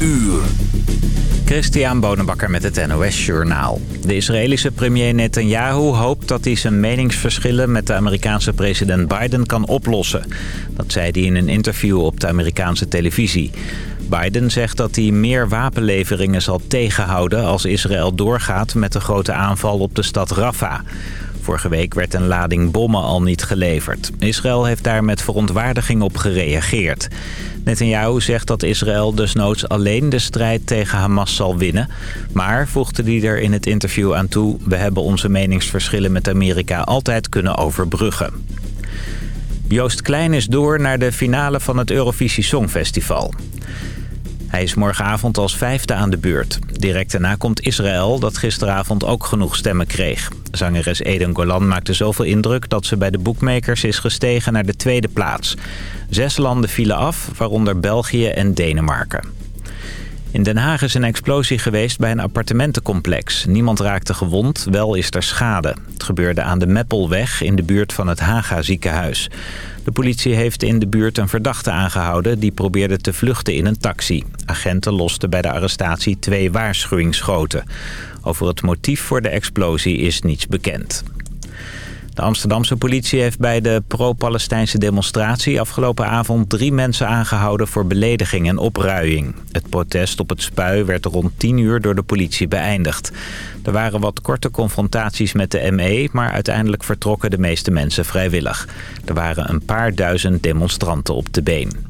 uur. Christian Bonenbakker met het NOS Journaal. De Israëlische premier Netanyahu hoopt dat hij zijn meningsverschillen met de Amerikaanse president Biden kan oplossen. Dat zei hij in een interview op de Amerikaanse televisie. Biden zegt dat hij meer wapenleveringen zal tegenhouden als Israël doorgaat met de grote aanval op de stad Rafah. Vorige week werd een lading bommen al niet geleverd. Israël heeft daar met verontwaardiging op gereageerd. Netanyahu zegt dat Israël desnoods alleen de strijd tegen Hamas zal winnen. Maar, voegde hij er in het interview aan toe... we hebben onze meningsverschillen met Amerika altijd kunnen overbruggen. Joost Klein is door naar de finale van het Eurovisie Songfestival. Hij is morgenavond als vijfde aan de beurt. Direct daarna komt Israël, dat gisteravond ook genoeg stemmen kreeg. Zangeres Eden Golan maakte zoveel indruk dat ze bij de boekmakers is gestegen naar de tweede plaats. Zes landen vielen af, waaronder België en Denemarken. In Den Haag is een explosie geweest bij een appartementencomplex. Niemand raakte gewond, wel is er schade. Het gebeurde aan de Meppelweg in de buurt van het Haga ziekenhuis. De politie heeft in de buurt een verdachte aangehouden... die probeerde te vluchten in een taxi. Agenten losten bij de arrestatie twee waarschuwingsschoten. Over het motief voor de explosie is niets bekend. De Amsterdamse politie heeft bij de pro-Palestijnse demonstratie afgelopen avond drie mensen aangehouden voor belediging en opruiing. Het protest op het spui werd rond 10 uur door de politie beëindigd. Er waren wat korte confrontaties met de ME, maar uiteindelijk vertrokken de meeste mensen vrijwillig. Er waren een paar duizend demonstranten op de been.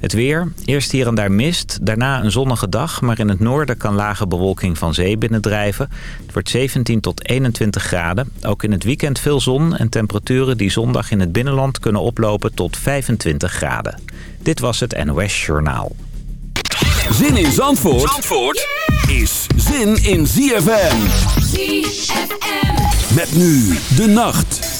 Het weer, eerst hier en daar mist, daarna een zonnige dag... maar in het noorden kan lage bewolking van zee binnendrijven. Het wordt 17 tot 21 graden. Ook in het weekend veel zon en temperaturen die zondag in het binnenland... kunnen oplopen tot 25 graden. Dit was het NOS Journaal. Zin in Zandvoort, Zandvoort is zin in ZFM. ZFM. Met nu de nacht.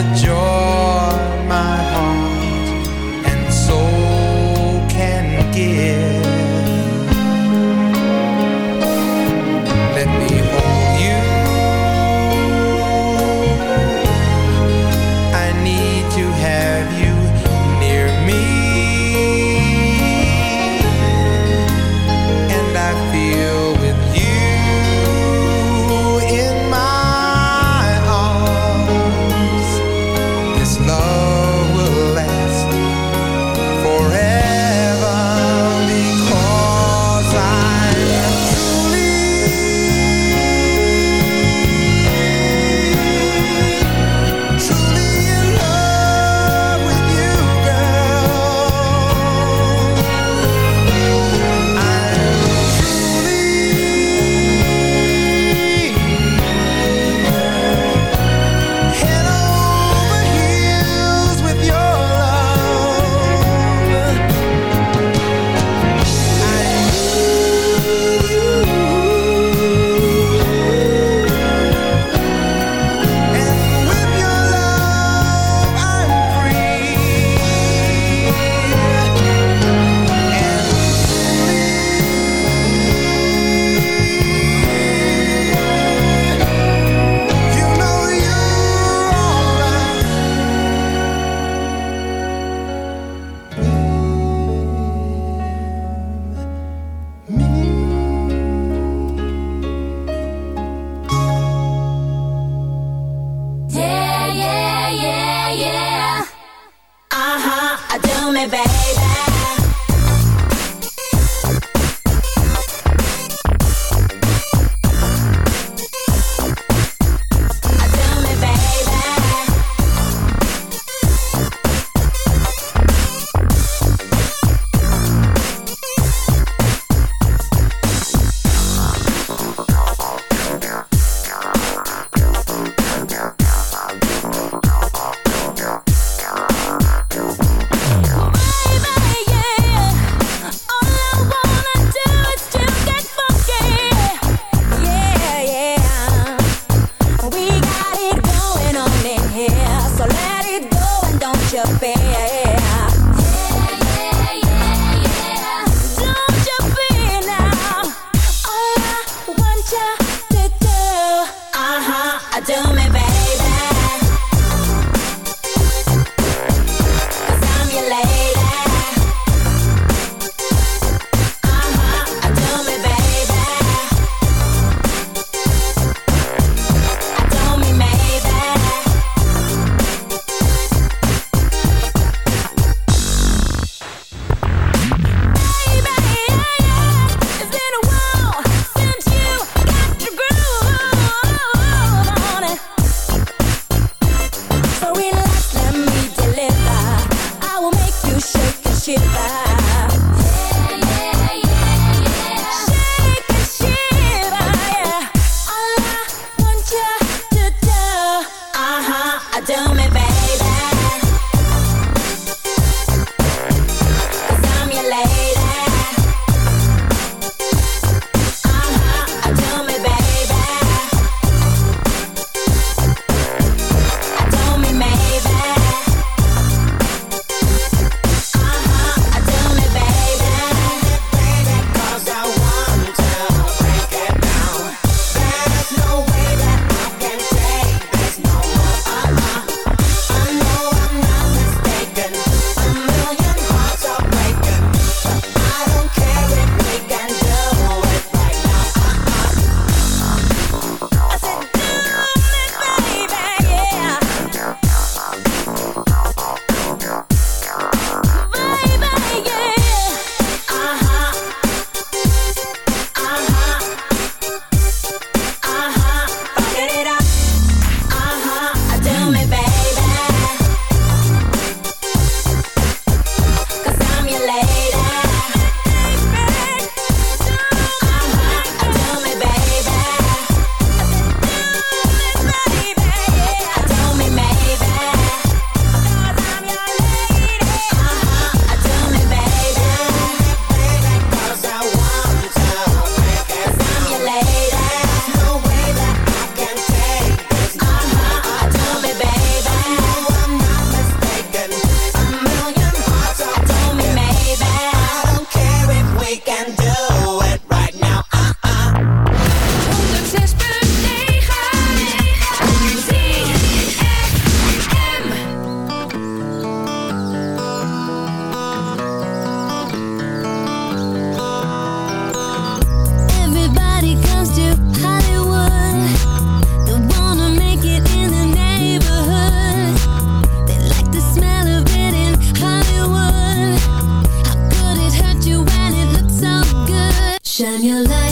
the joy. me, baby. Shine your light.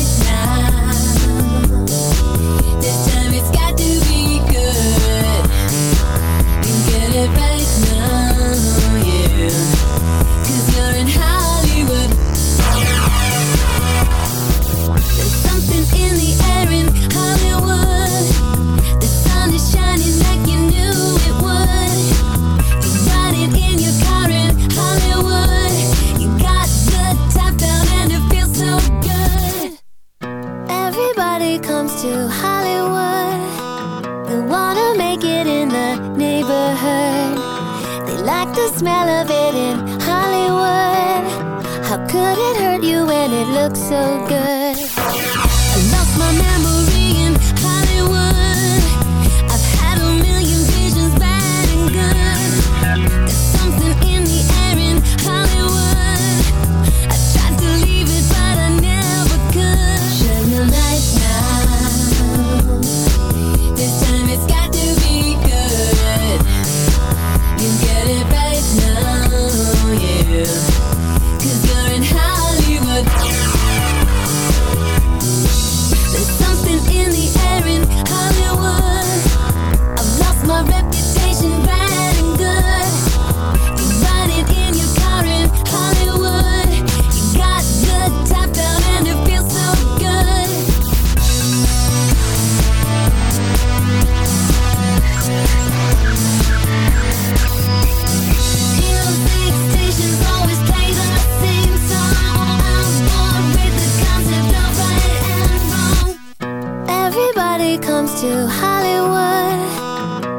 it comes to Hollywood.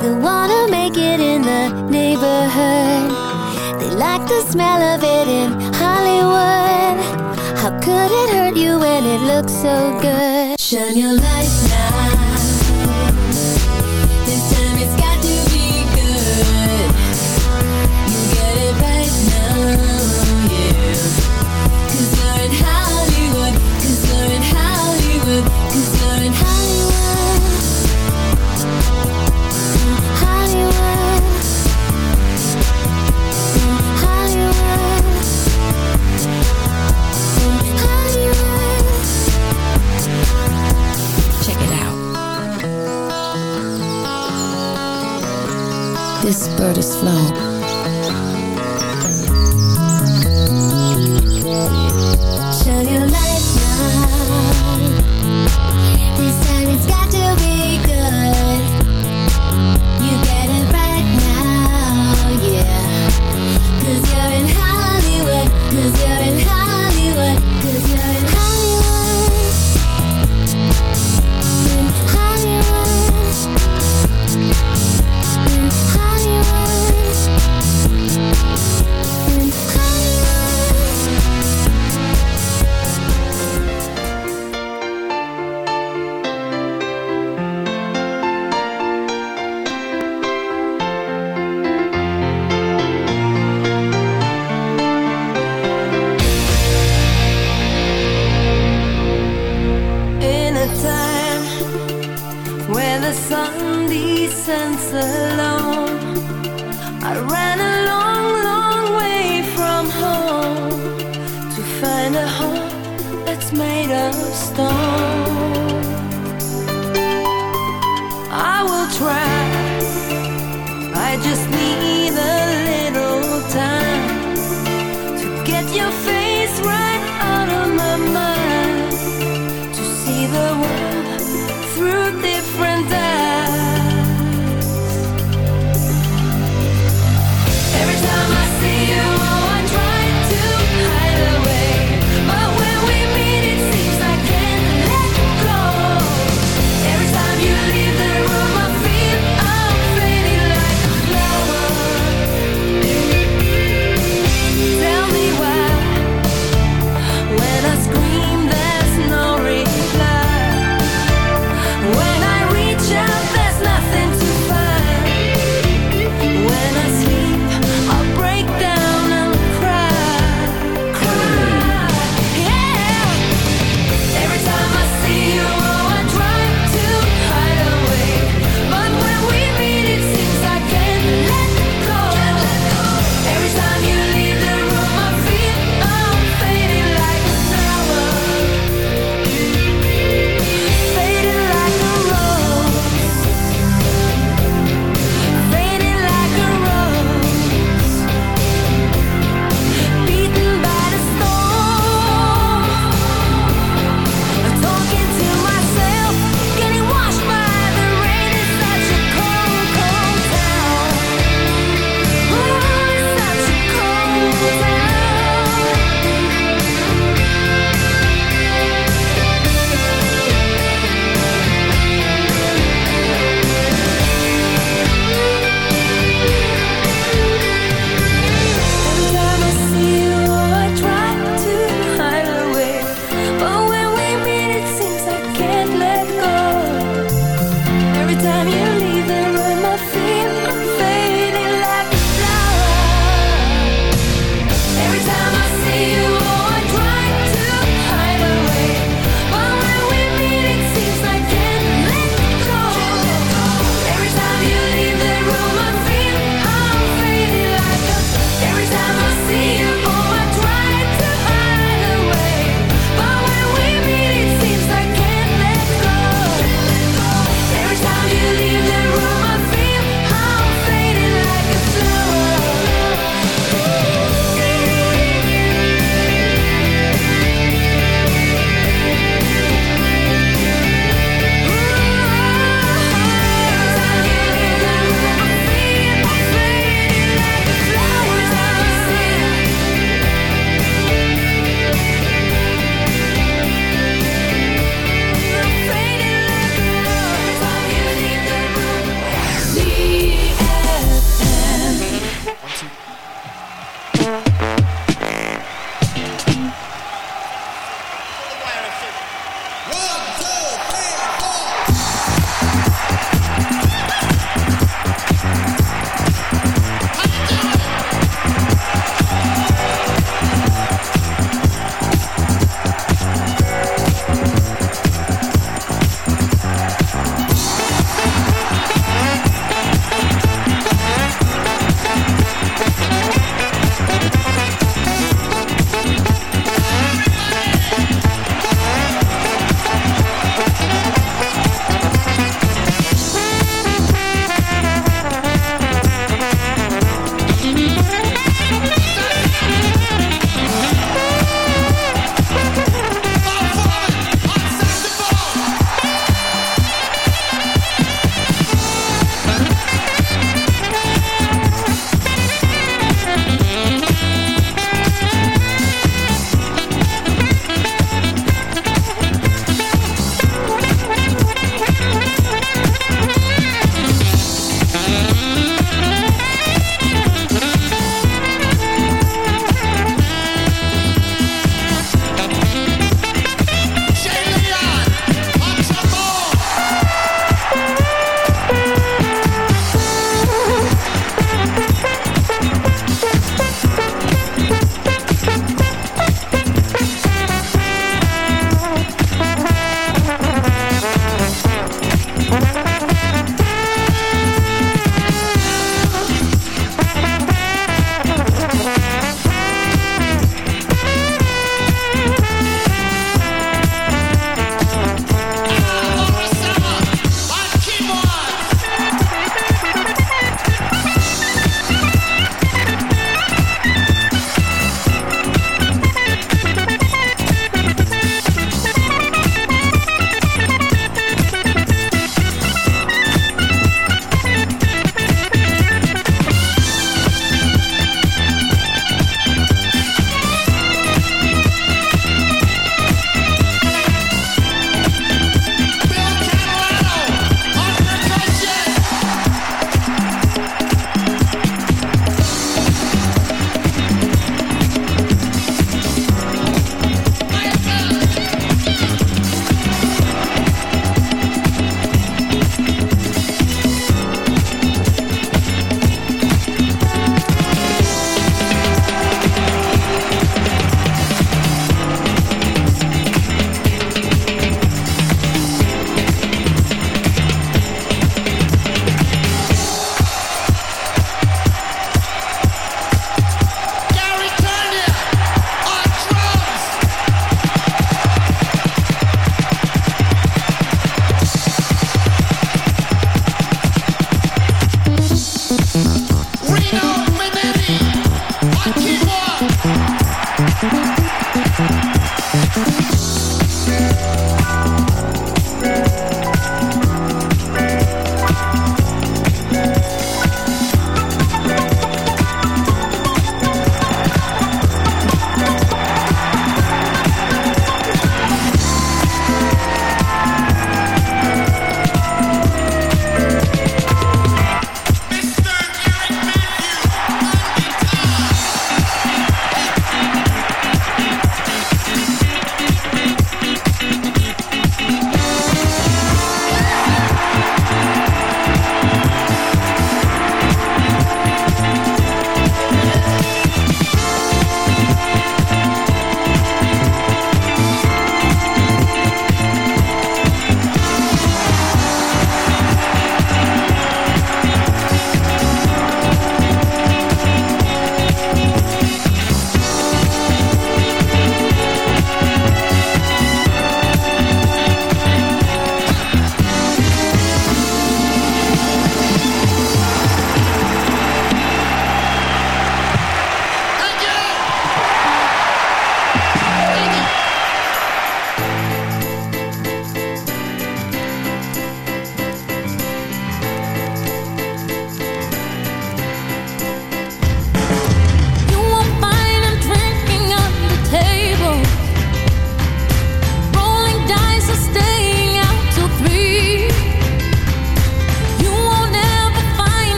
They wanna make it in the neighborhood. They like the smell of it in Hollywood. How could it hurt you when it looks so good? Shine your light. Bird is flown.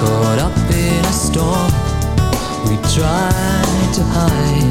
caught up in a storm. We try to hide.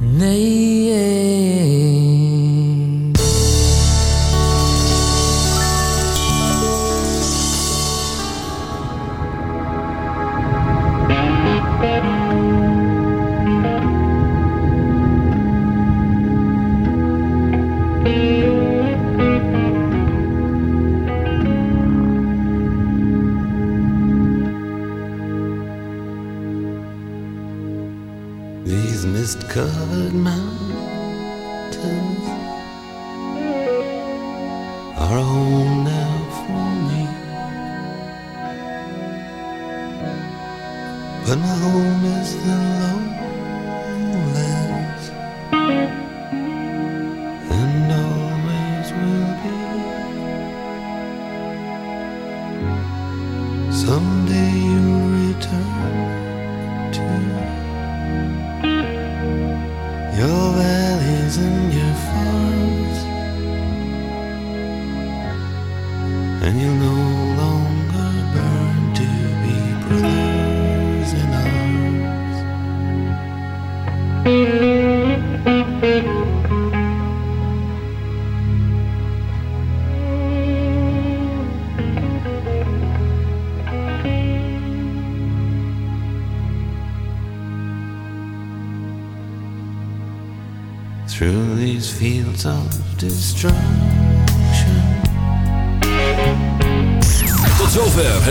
Nee.